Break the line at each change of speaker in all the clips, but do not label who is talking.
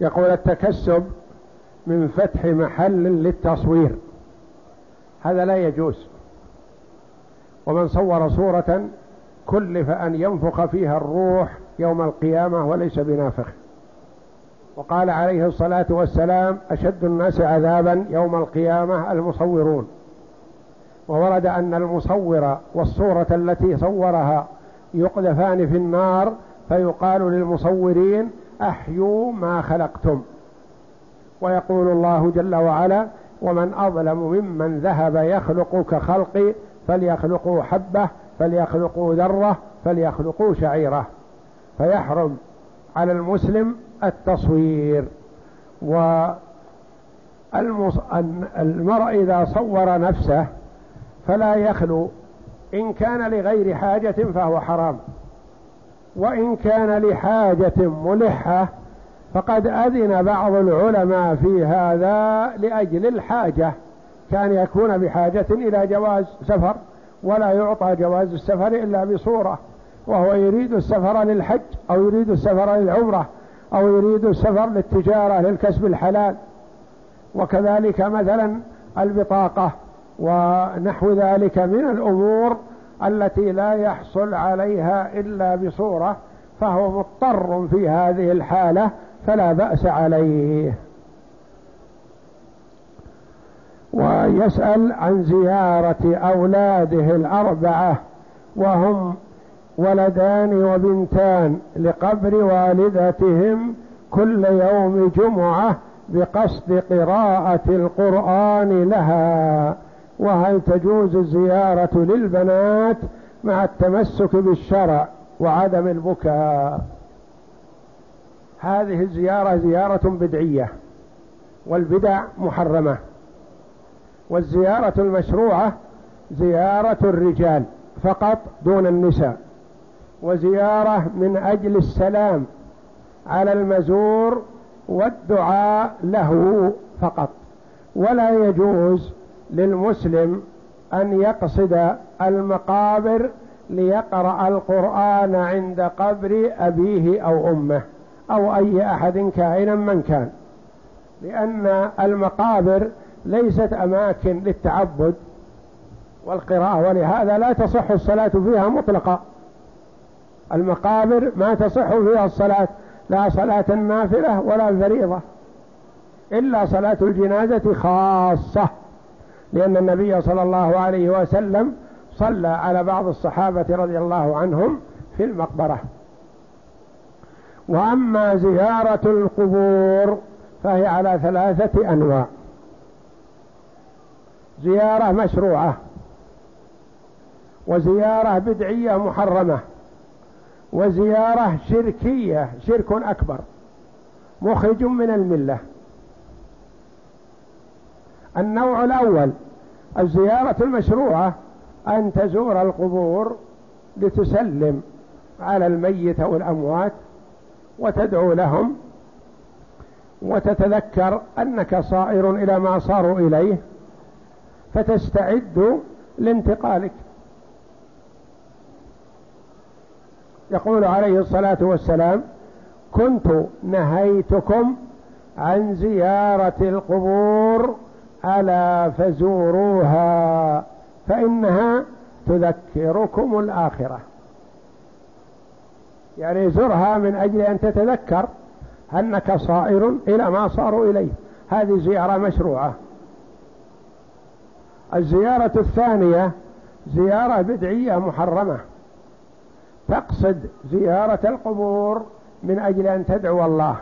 يقول التكسب من فتح محل للتصوير. هذا لا يجوز. ومن صور صورة كلف أن ينفخ فيها الروح يوم القيامة وليس بنافخ. وقال عليه الصلاة والسلام أشد الناس عذابا يوم القيامة المصورون. وورد أن المصور والصورة التي صورها يقذفان في النار فيقال للمصورين أحيوا ما خلقتم. ويقول الله جل وعلا ومن أظلم ممن ذهب يخلق كخلقي فليخلقوا حبة فليخلقوا ذرة فليخلقوا شعيرة. فيحرم على المسلم التصوير. والمرء إذا صور نفسه فلا يخلو. إن كان لغير حاجة فهو حرام. وإن كان لحاجة ملحة فقد أذن بعض العلماء في هذا لأجل الحاجة كان يكون بحاجة إلى جواز سفر ولا يعطى جواز السفر إلا بصورة وهو يريد السفر للحج أو يريد السفر للعمرة أو يريد السفر للتجارة للكسب الحلال. وكذلك مثلا البطاقة ونحو ذلك من الأمور التي لا يحصل عليها إلا بصورة فهو مضطر في هذه الحالة فلا بأس عليه. ويسأل عن زيارة أولاده الأربعة وهم ولدان وبنتان لقبر والدتهم كل يوم جمعة بقصد قراءة القرآن لها. وهل تجوز الزيارة للبنات مع التمسك بالشرع وعدم البكاء؟ هذه الزيارة زيارة بدعية والبدع محرمة. والزيارة المشروعة زيارة الرجال فقط دون النساء. وزيارة من أجل السلام على المزور والدعاء له فقط. ولا يجوز للمسلم أن يقصد المقابر ليقرأ القرآن عند قبر أبيه أو أمه أو أي أحد كائنا من كان. لأن المقابر ليست أماكن للتعبد والقراءة ولهذا لا تصح الصلاة فيها مطلقة المقابر ما تصح فيها الصلاة لا صلاة النافلة ولا الفريضة إلا صلاة الجنازة خاصة. لأن النبي صلى الله عليه وسلم صلى على بعض الصحابة رضي الله عنهم في المقبرة. وأما زيارة القبور فهي على ثلاثة أنواع. زيارة مشروعة وزيارة بدعية محرمة وزيارة شركية شرك أكبر مخرج من الملة. النوع الأول الزيارة المشروعة أن تزور القبور لتسلم على الميت أو الأموات وتدعو لهم وتتذكر أنك صائر إلى ما صاروا إليه فتستعد لانتقالك. يقول عليه الصلاة والسلام كنت نهيتكم عن زيارة القبور ألا فزوروها فإنها تذكركم الآخرة. يعني زرها من أجل أن تتذكر أنك صائر إلى ما صاروا إليه. هذه زيارة مشروعة. الزيارة الثانية زيارة بدعية محرمة. تقصد زيارة القبور من أجل أن تدعو الله.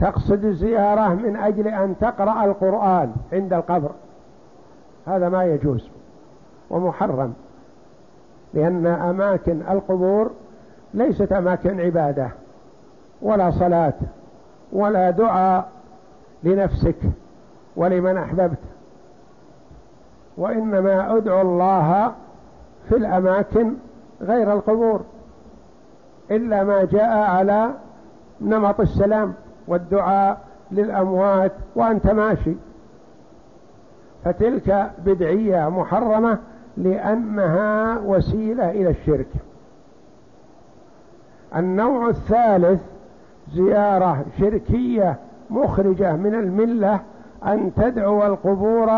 تقصد الزيارة من أجل أن تقرأ القرآن عند القبر. هذا ما يجوز ومحرم لأن أماكن القبور ليست أماكن عبادة ولا صلاة ولا دعاء لنفسك ولمن أحببت وإنما أدعو الله في الأماكن غير القبور إلا ما جاء على نمط السلام. والدعاء للأموات وأنت ماشي. فتلك بدعية محرمة لأنها وسيلة إلى الشرك. النوع الثالث زيارة شركية مخرجة من الملة أن تدعو القبور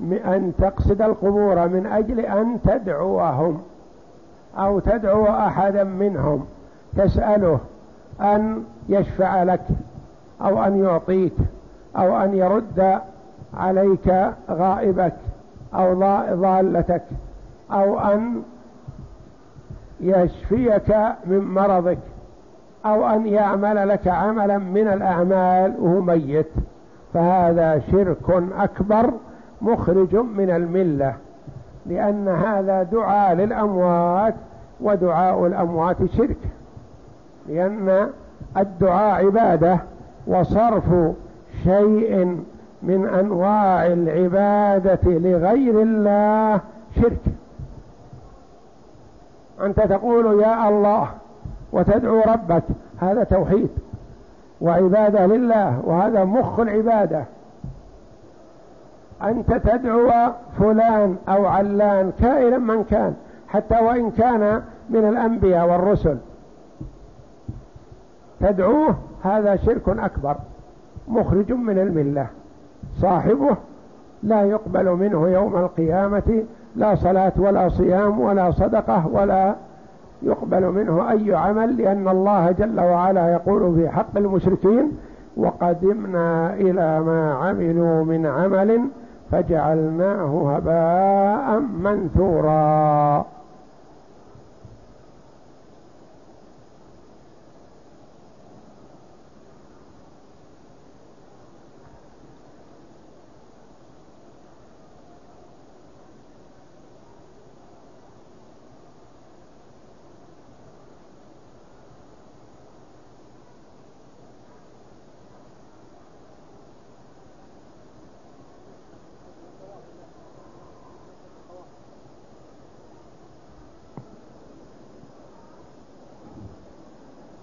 أن تقصد القبور من أجل أن تدعوهم أو تدعو أحدا منهم. تسأله أن يشفع لك. أو أن يعطيك أو أن يرد عليك غائبك أو ضالتك أو أن يشفيك من مرضك أو أن يعمل لك عملا من الأعمال وهو ميت. فهذا شرك أكبر مخرج من الملة لأن هذا دعاء للأموات ودعاء الأموات شرك لأن الدعاء عبادة. وصرف شيء من أنواع العبادة لغير الله شرك. أنت تقول يا الله وتدعو ربك هذا توحيد وعبادة لله وهذا مخ العبادة. أنت تدعو فلان أو علان كائنا من كان حتى وإن كان من الأنبياء والرسل. تدعوه هذا شرك أكبر مخرج من الملة صاحبه لا يقبل منه يوم القيامة لا صلاة ولا صيام ولا صدقة ولا يقبل منه أي عمل لأن الله جل وعلا يقول في حق المشركين وقدمنا إلى ما عملوا من عمل فجعلناه هباء منثورا.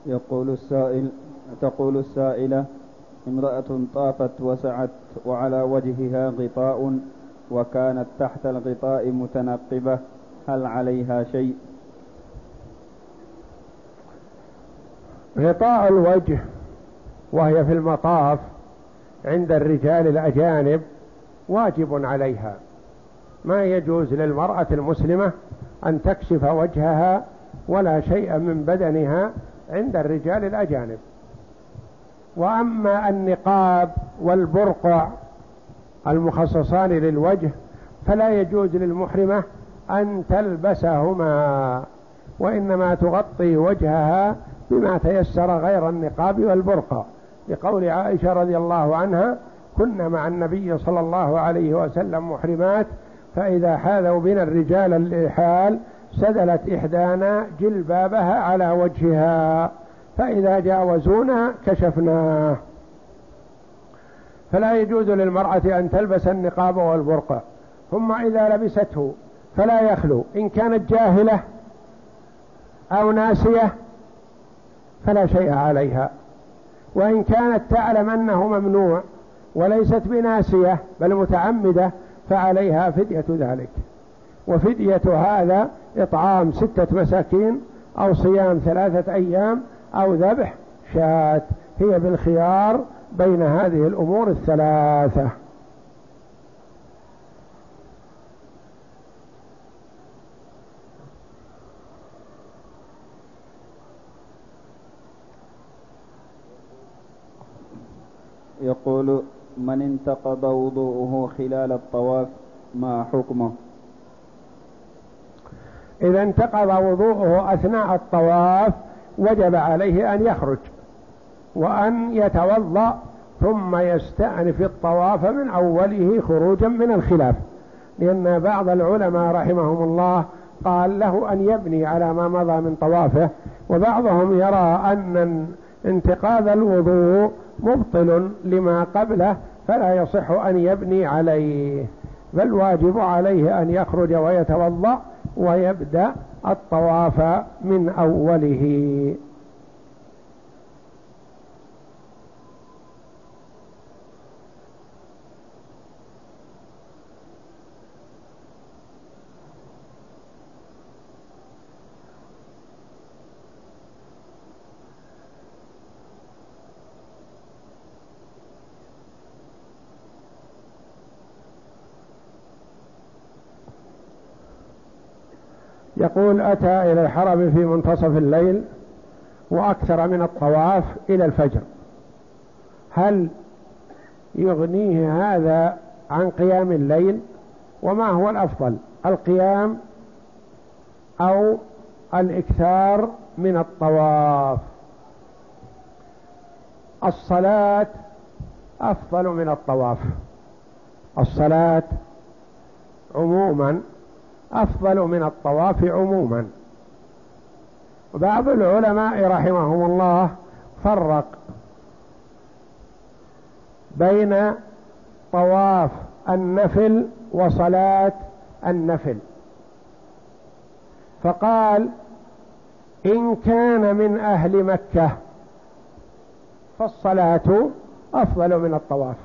يقول السائل تقول السائلة امرأة طافت وسعت وعلى وجهها غطاء وكانت تحت الغطاء متنقبة هل عليها شيء؟
غطاء الوجه وهي في المطاف عند الرجال الأجانب واجب عليها. ما يجوز للمرأة المسلمة أن تكشف وجهها ولا شيء من بدنها عند الرجال الأجانب. وأما النقاب والبرقع المخصصان للوجه فلا يجوز للمحرمة أن تلبسهما وإنما تغطي وجهها بما تيسر غير النقاب والبرقع. لقول عائشة رضي الله عنها كنا مع النبي صلى الله عليه وسلم محرمات فإذا حاذوا بنا الرجال اللحال سدلت إحدانا جلبابها على وجهها فإذا جاوزونا كشفناه فلا يجوز للمرأة أن تلبس النقاب والبرقع ثم إذا لبسته فلا يخلو. إن كانت جاهلة أو ناسية فلا شيء عليها. وإن كانت تعلم أنه ممنوع وليست بناسية بل متعمدة فعليها فدية ذلك. وفدية هذا إطعام ستة مساكين أو صيام ثلاثة أيام أو ذبح شاة. هي بالخيار بين هذه الأمور الثلاثة.
يقول من انتقض وضوءه خلال الطواف ما حكمه؟
إذا انتقض وضوءه أثناء الطواف وجب عليه أن يخرج وأن يتوضأ ثم يستأنف الطواف من أوله خروجا من الخلاف لأن بعض العلماء رحمهم الله قال له أن يبني على ما مضى من طوافه وبعضهم يرى أن انتقاذ الوضوء مبطل لما قبله فلا يصح أن يبني عليه بل واجب عليه أن يخرج ويتوضأ ويبدأ الطواف من أوله. يقول أتى إلى الحرم في منتصف الليل وأكثر من الطواف إلى الفجر. هل يغنيه هذا عن قيام الليل؟ وما هو الأفضل؟ القيام أو الإكثار من الطواف؟ الصلاة أفضل من الطواف. الصلاة عموما أفضل من الطواف عموما. بعض العلماء رحمهم الله فرق بين طواف النفل وصلاة النفل. فقال إن كان من أهل مكة فالصلاة أفضل من الطواف.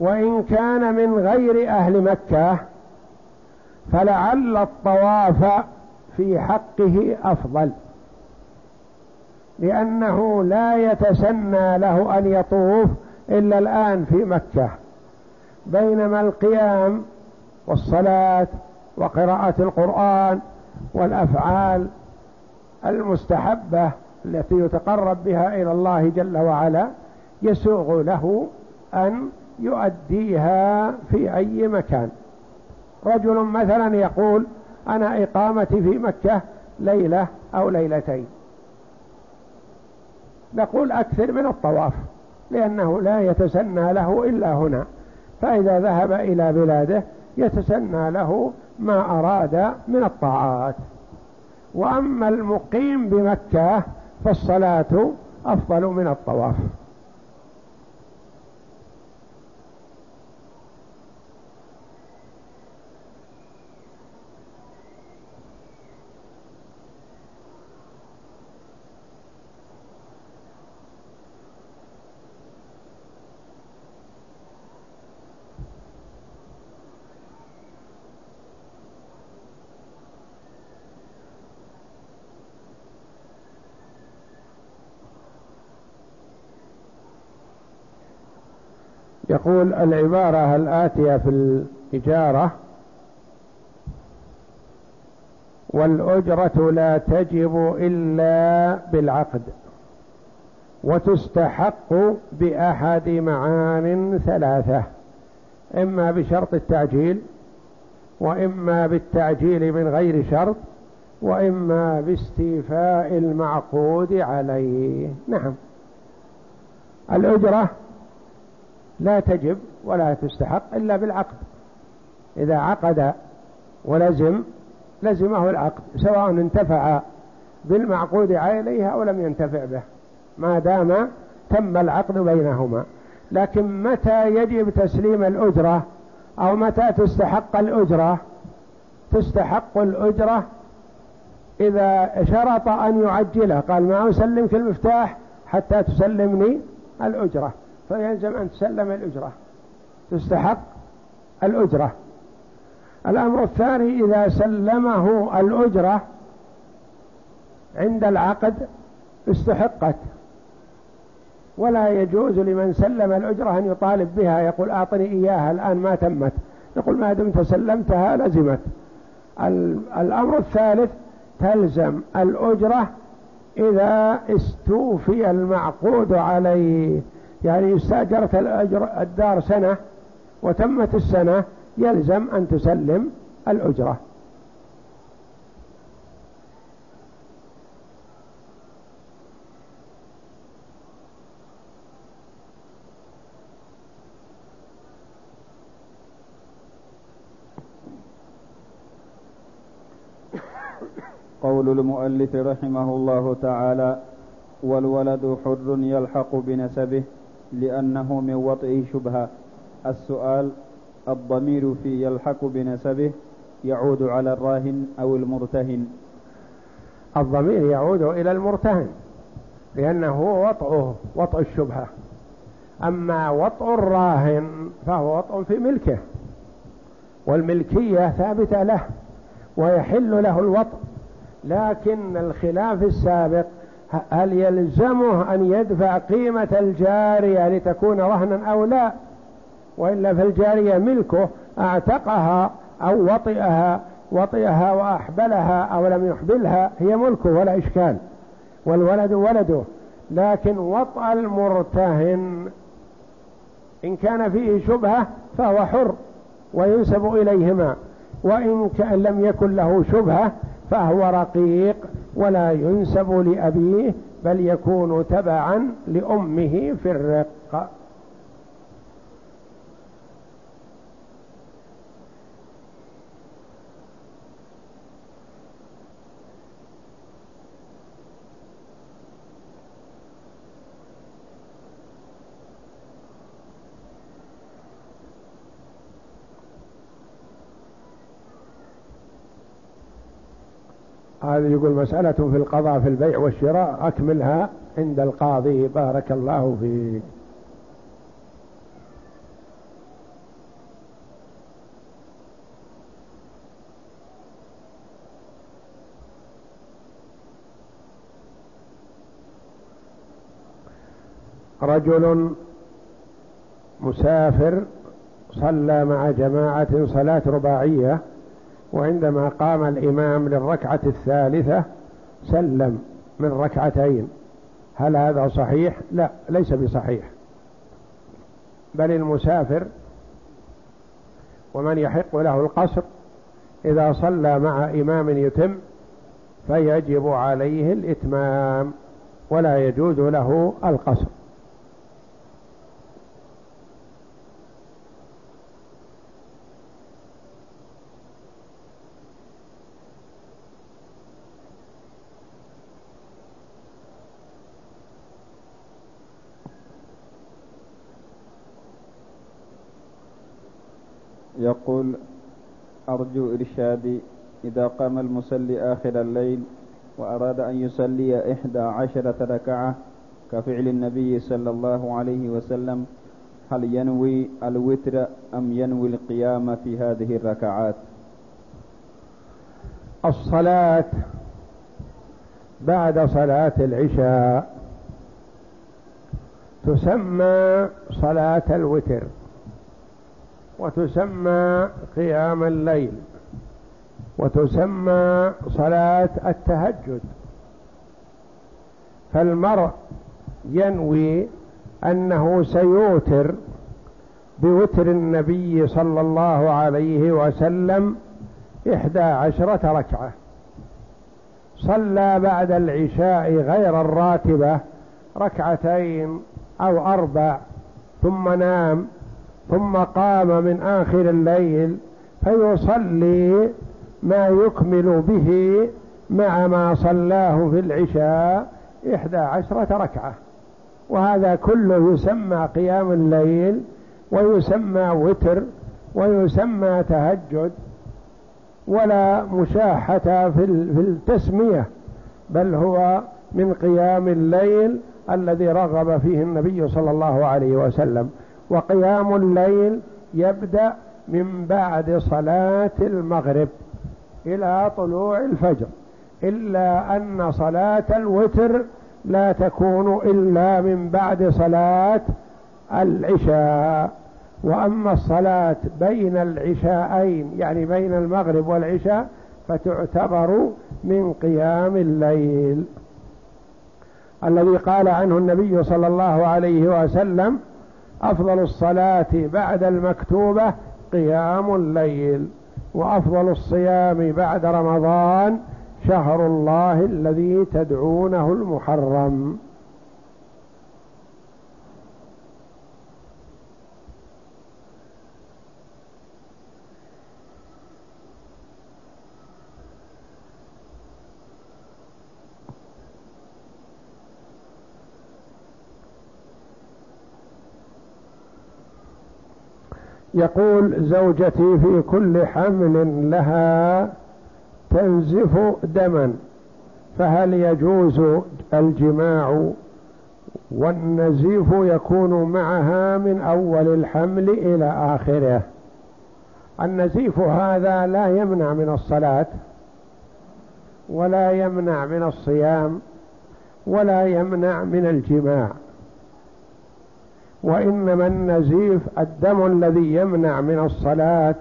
وإن كان من غير أهل مكة فلعل الطواف في حقه أفضل. لأنه لا يتسنى له أن يطوف إلا الآن في مكة. بينما القيام والصلاة وقراءة القرآن والأفعال المستحبة التي يتقرب بها إلى الله جل وعلا يسوغ له أن يؤديها في أي مكان. رجل مثلا يقول أنا إقامتي في مكة ليلة أو ليلتين. نقول أكثر من الطواف لأنه لا يتسنى له إلا هنا. فإذا ذهب إلى بلاده يتسنى له ما أراد من الطاعات. وأما المقيم بمكة فالصلاة أفضل من الطواف. يقول العبارة الآتية في الإجارة والأجرة لا تجب إلا بالعقد وتستحق بأحد معان ثلاثة إما بشرط التعجيل وإما بالتعجيل من غير شرط وإما باستيفاء المعقود عليه. نعم. الأجرة لا تجب ولا تستحق إلا بالعقد. إذا عقد ولزم لزمه العقد سواء انتفع بالمعقود عليه أو لم ينتفع به ما دام تم العقد بينهما. لكن متى يجب تسليم الأجرة أو متى تستحق الأجرة؟ تستحق الأجرة إذا شرط أن يعجله قال ما أسلمك المفتاح حتى تسلمني الأجرة. فيلزم أن تسلم الأجرة. تستحق الأجرة. الأمر الثاني إذا سلمه الأجرة عند العقد استحقت. ولا يجوز لمن سلم الأجرة أن يطالب بها يقول أعطني إياها الآن ما تمت. يقول ما دمت سلمتها لزمت. الأمر الثالث تلزم الأجرة إذا استوفي المعقود عليه. يعني استأجرت الأجر الدار سنة وتمت السنة يلزم أن تسلم الأجرة.
قول المؤلف رحمه الله تعالى والولد حر يلحق بنسبه. لأنه من وطئه شبهة. السؤال الضمير في يلحق بنسبه يعود على الراهن أو المرتهن؟
الضمير يعود إلى المرتهن لأنه وطئه وطء الشبهة. أما وطء الراهن فهو وطء في ملكه والملكية ثابتة له ويحل له الوطء لكن الخلاف السابق هل يلزمه أن يدفع قيمة الجارية لتكون رهنا أو لا؟ وإلا فالجارية ملكه أعتقها أو وطئها وطئها وأحبلها أو لم يحبلها هي ملكه ولا إشكال. والولد ولده لكن وطأ المرتهن إن كان فيه شبهة فهو حر وينسب إليهما وإن لم يكن له شبهة فهو رقيق. ولا ينسب لأبيه بل يكون تبعا لأمه في الرق. هذا يقول مسألة في القضاء في البيع والشراء أكملها عند القاضي بارك الله فيك. رجل مسافر صلى مع جماعة صلاة رباعية وعندما قام الإمام للركعة الثالثة سلم من ركعتين. هل هذا صحيح؟ لا ليس بصحيح. بل المسافر ومن يحق له القصر إذا صلى مع إمام يتم فيجب عليه الإتمام ولا يجوز له القصر.
يقول أرجو إرشادي إذا قام المصلي آخر الليل وأراد أن يصلي إحدى عشرة ركعة كفعل النبي صلى الله عليه وسلم هل ينوي الوتر أم ينوي القيام في هذه الركعات؟
الصلاة بعد صلاة العشاء تسمى صلاة الوتر. وتسمى قيام الليل وتسمى صلاة التهجد. فالمرء ينوي أنه سيوتر بوتر النبي صلى الله عليه وسلم إحدى عشرة ركعة. صلى بعد العشاء غير الراتبة ركعتين أو أربع ثم نام ثم قام من آخر الليل فيصلي ما يكمل به مع ما صلاه في العشاء إحدى عشرة ركعة. وهذا كله يسمى قيام الليل ويسمى وتر ويسمى تهجد ولا مشاحة في التسمية بل هو من قيام الليل الذي رغب فيه النبي صلى الله عليه وسلم. وقيام الليل يبدأ من بعد صلاة المغرب إلى طلوع الفجر إلا أن صلاة الوتر لا تكون إلا من بعد صلاة العشاء. وأما الصلاة بين العشاءين يعني بين المغرب والعشاء فتعتبر من قيام الليل. الذي قال عنه النبي صلى الله عليه وسلم أفضل الصلاة بعد المكتوبة قيام الليل وأفضل الصيام بعد رمضان شهر الله الذي تدعونه المحرم. يقول زوجتي في كل حمل لها تنزف دما فهل يجوز الجماع؟ والنزيف يكون معها من أول الحمل إلى آخره. النزيف هذا لا يمنع من الصلاة ولا يمنع من الصيام ولا يمنع من الجماع. وإنما النزيف الدم الذي يمنع من الصلاة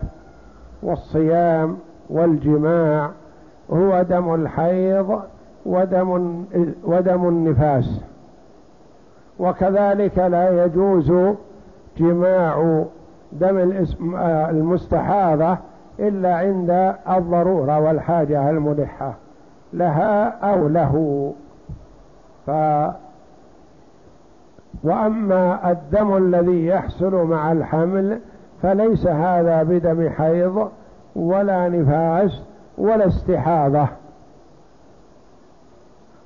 والصيام والجماع هو دم الحيض ودم ودم النفاس. وكذلك لا يجوز جماع دم المستحاضة إلا عند الضرورة والحاجة الملحة لها أو له. ف وأما الدم الذي يحصل مع الحمل فليس هذا بدم حيض ولا نفاس ولا استحاضة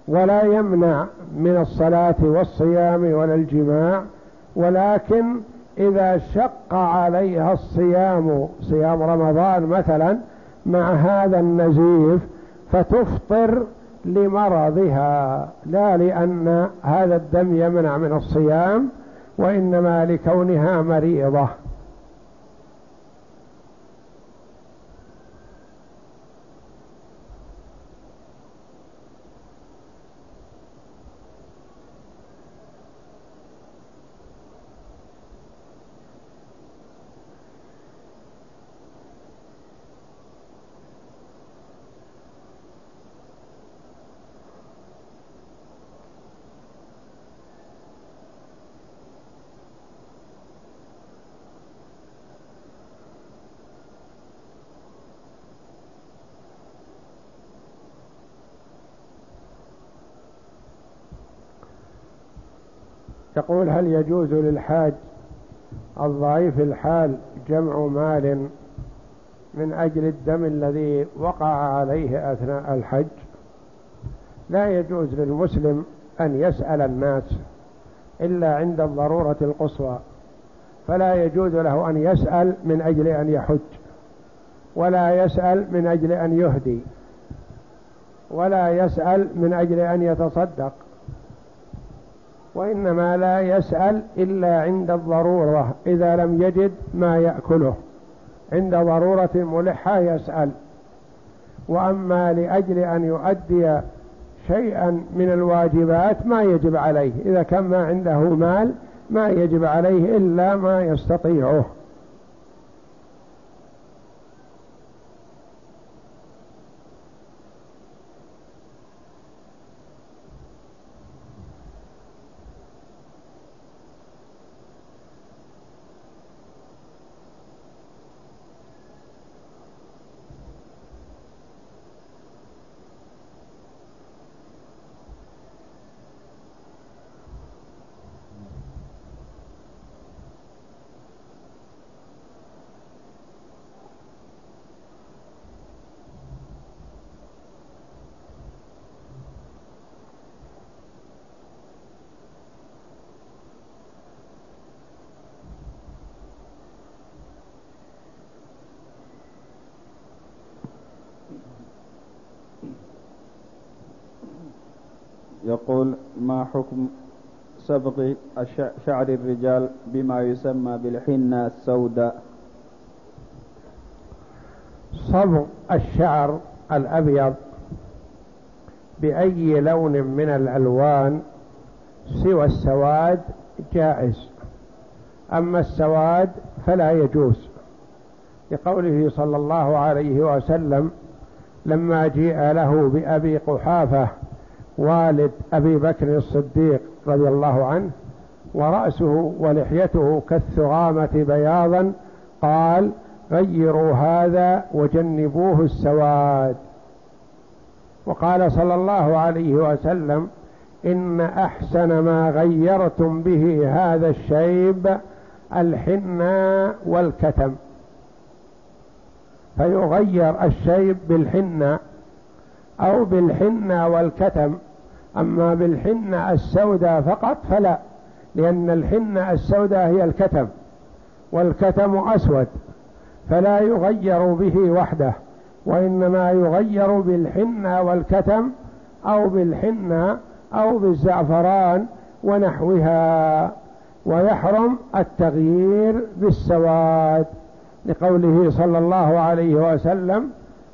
ولا يمنع من الصلاة والصيام ولا الجماع ولكن إذا شق عليها الصيام صيام رمضان مثلا مع هذا النزيف فتفطر لمرضها لا لأن هذا الدم يمنع من الصيام وإنما لكونها مريضة. يقول هل يجوز للحاج الضعيف الحال جمع مال من أجل الدم الذي وقع عليه أثناء الحج؟ لا يجوز للمسلم أن يسأل الناس إلا عند الضرورة القصوى فلا يجوز له أن يسأل من أجل أن يحج ولا يسأل من أجل أن يهدي ولا يسأل من أجل أن يتصدق. وإنما لا يسأل إلا عند الضرورة إذا لم يجد ما يأكله. عند ضرورة ملحة يسأل. وأما لأجل أن يؤدي شيئا من الواجبات ما يجب عليه. إذا كان ما عنده مال ما يجب عليه إلا ما يستطيعه.
يقول ما حكم سبغ شعر الرجال بما يسمى بالحنة السوداء؟
صبغ الشعر الأبيض بأي لون من الألوان سوى السواد جائز. أما السواد فلا يجوز. لقوله صلى الله عليه وسلم لما جيء له بأبي قحافة والد أبي بكر الصديق رضي الله عنه ورأسه ولحيته كالثغامة بياضا قال غيروا هذا وجنبوه السواد. وقال صلى الله عليه وسلم إن أحسن ما غيرتم به هذا الشيب الحنى والكتم. فيغير الشيب بالحنى أو بالحنة والكتم. أما بالحنة السوداء فقط فلا لأن الحنة السوداء هي الكتم والكتم أسود فلا يغير به وحده وإنما يغير بالحنة والكتم أو بالحنة أو بالزعفران ونحوها ويحرم التغيير بالسواد. لقوله صلى الله عليه وسلم